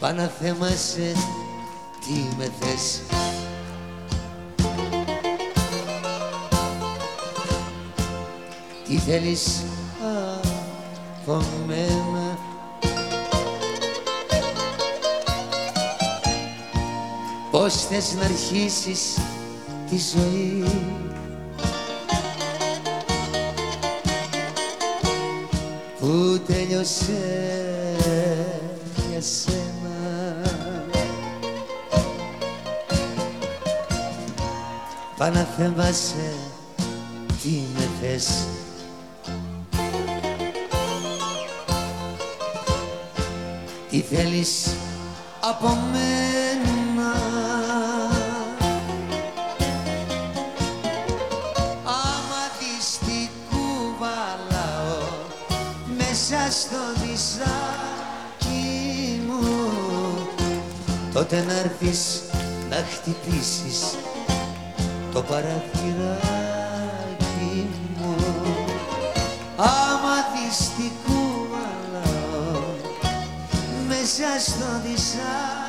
Παναθέμασες τι με θες. Τι θέλεις από μένα Πώς θες να αρχίσεις τη ζωή. Που τέλειωσε για σένα Παναθέμασε τι με θες. Τι θέλεις από μένα. Άμα δεις τι κουβαλάω μέσα στο δισάκι μου τότε να έρθεις να χτυπήσεις το παραθυράκι μου. Άμα δεις τι κουβαλάω μέσα στο δισάκι